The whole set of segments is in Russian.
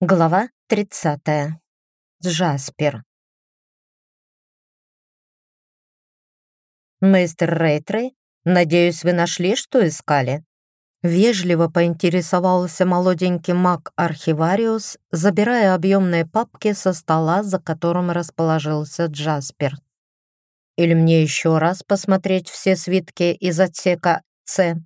Глава 30. Джаспер. «Мистер Рейтрей, надеюсь, вы нашли, что искали?» Вежливо поинтересовался молоденький маг-архивариус, забирая объемные папки со стола, за которым расположился Джаспер. «Или мне еще раз посмотреть все свитки из отсека С?»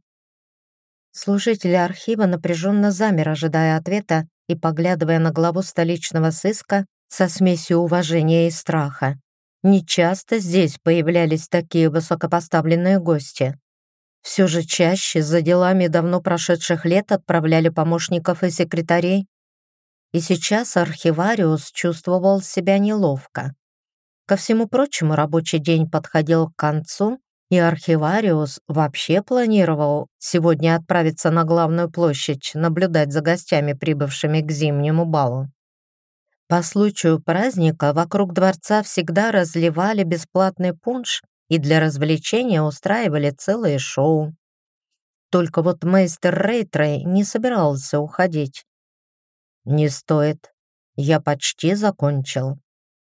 Служитель архива напряженно замер, ожидая ответа, и поглядывая на главу столичного сыска со смесью уважения и страха. Нечасто здесь появлялись такие высокопоставленные гости. Все же чаще за делами давно прошедших лет отправляли помощников и секретарей. И сейчас архивариус чувствовал себя неловко. Ко всему прочему, рабочий день подходил к концу, и архивариус вообще планировал сегодня отправиться на главную площадь наблюдать за гостями, прибывшими к зимнему балу. По случаю праздника вокруг дворца всегда разливали бесплатный пунш и для развлечения устраивали целые шоу. Только вот мейстер Рейтрей не собирался уходить. «Не стоит. Я почти закончил».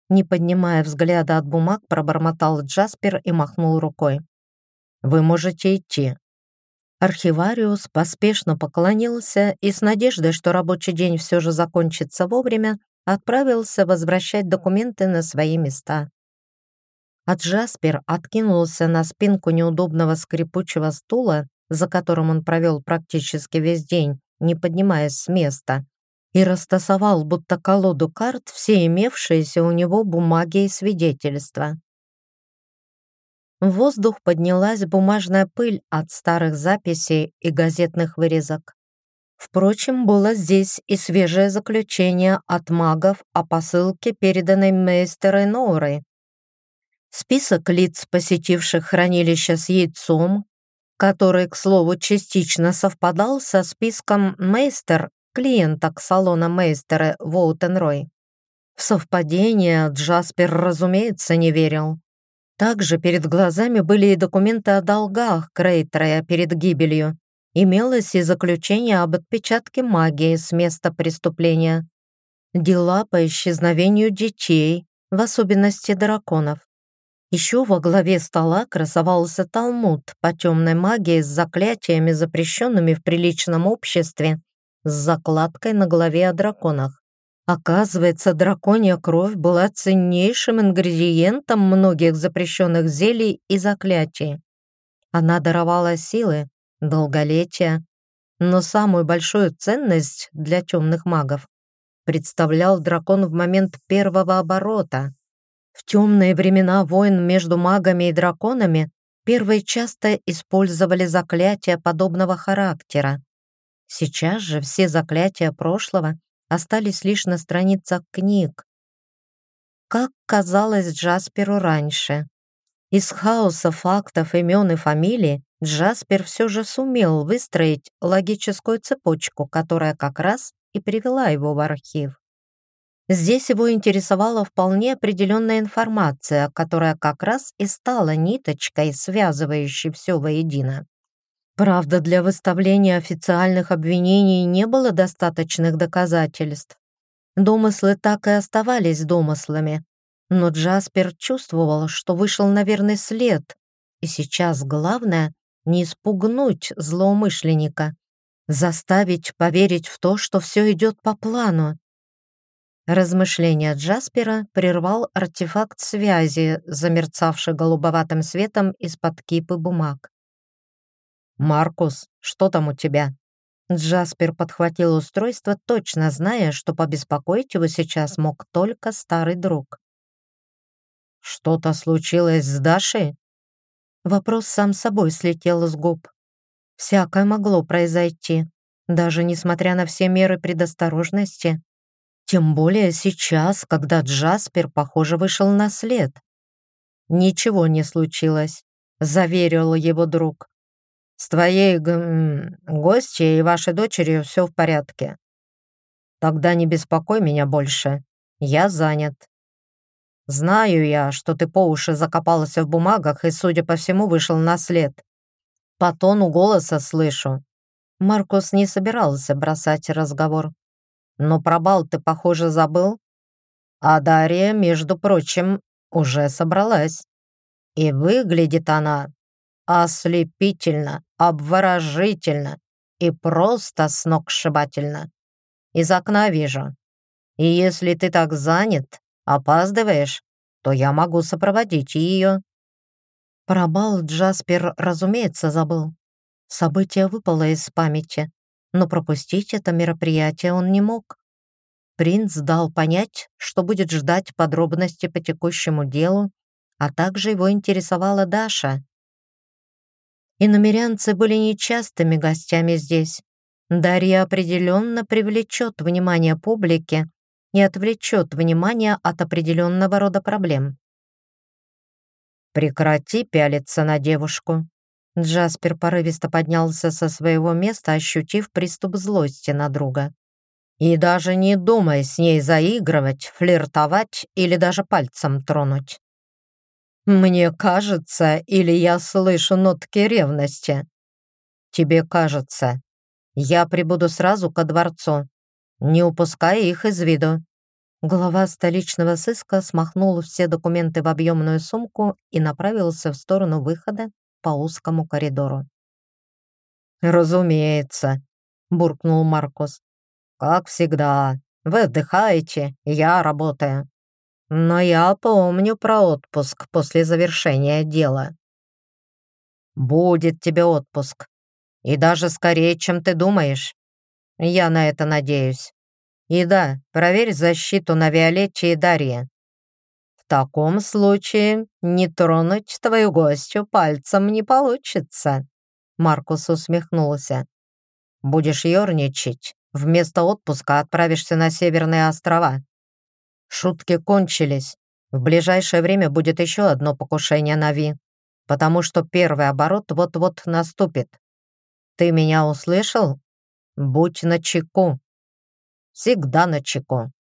Не поднимая взгляда от бумаг, пробормотал Джаспер и махнул рукой. Вы можете идти». Архивариус поспешно поклонился и с надеждой, что рабочий день все же закончится вовремя, отправился возвращать документы на свои места. А Джаспер откинулся на спинку неудобного скрипучего стула, за которым он провел практически весь день, не поднимаясь с места, и растасовал будто колоду карт все имевшиеся у него бумаги и свидетельства. В воздух поднялась бумажная пыль от старых записей и газетных вырезок. Впрочем, было здесь и свежее заключение от магов о посылке, переданной мейстерой Ноурой. Список лиц, посетивших хранилище с яйцом, который, к слову, частично совпадал со списком мейстер клиенток салона мейстера Воутенрой. В совпадение Джаспер, разумеется, не верил. Также перед глазами были и документы о долгах Крейтрея перед гибелью. Имелось и заключение об отпечатке магии с места преступления. Дела по исчезновению детей, в особенности драконов. Еще во главе стола красовался талмуд по темной магии с заклятиями, запрещенными в приличном обществе, с закладкой на главе о драконах. Оказывается, драконья кровь была ценнейшим ингредиентом многих запрещенных зелий и заклятий. Она даровала силы, долголетие, но самую большую ценность для темных магов представлял дракон в момент первого оборота. В темные времена войн между магами и драконами первые часто использовали заклятия подобного характера. Сейчас же все заклятия прошлого остались лишь на страницах книг. Как казалось Джасперу раньше. Из хаоса фактов, имен и фамилий Джаспер все же сумел выстроить логическую цепочку, которая как раз и привела его в архив. Здесь его интересовала вполне определенная информация, которая как раз и стала ниточкой, связывающей все воедино. Правда, для выставления официальных обвинений не было достаточных доказательств. Домыслы так и оставались домыслами. Но Джаспер чувствовал, что вышел на верный след, и сейчас главное — не испугнуть злоумышленника, заставить поверить в то, что все идет по плану. Размышления Джаспера прервал артефакт связи, замерцавший голубоватым светом из-под кипы бумаг. «Маркус, что там у тебя?» Джаспер подхватил устройство, точно зная, что побеспокоить его сейчас мог только старый друг. «Что-то случилось с Дашей?» Вопрос сам собой слетел с губ. Всякое могло произойти, даже несмотря на все меры предосторожности. Тем более сейчас, когда Джаспер, похоже, вышел на след. «Ничего не случилось», — заверил его друг. С твоей г гостьей и вашей дочерью все в порядке. Тогда не беспокой меня больше. Я занят. Знаю я, что ты по уши закопался в бумагах и, судя по всему, вышел на след. По тону голоса слышу. Маркус не собирался бросать разговор. Но про бал ты, похоже, забыл. А Дарья, между прочим, уже собралась. И выглядит она ослепительно, обворожительно и просто сногсшибательно. Из окна вижу. И если ты так занят, опаздываешь, то я могу сопроводить ее». Про бал Джаспер, разумеется, забыл. Событие выпало из памяти, но пропустить это мероприятие он не мог. Принц дал понять, что будет ждать подробности по текущему делу, а также его интересовала Даша. Иномерянцы были нечастыми гостями здесь. Дарья определенно привлечет внимание публики и отвлечет внимание от определенного рода проблем. «Прекрати пялиться на девушку», Джаспер порывисто поднялся со своего места, ощутив приступ злости на друга. «И даже не думай с ней заигрывать, флиртовать или даже пальцем тронуть. Мне кажется, или я слышу нотки ревности? Тебе кажется. Я прибуду сразу ко дворцу. Не упускай их из виду». Глава столичного сыска смахнул все документы в объемную сумку и направился в сторону выхода по узкому коридору. «Разумеется», — буркнул Маркус. «Как всегда, вы отдыхаете, я работаю. Но я помню про отпуск после завершения дела». «Будет тебе отпуск. И даже скорее, чем ты думаешь. Я на это надеюсь. И да, проверь защиту на Виолетте и Дарье. В таком случае не тронуть твою гостью пальцем не получится. Маркус усмехнулся. Будешь ерничать, вместо отпуска отправишься на Северные острова. Шутки кончились. В ближайшее время будет еще одно покушение на Ви, потому что первый оборот вот-вот наступит. Ты меня услышал? Будь начеку. Всегда начеку.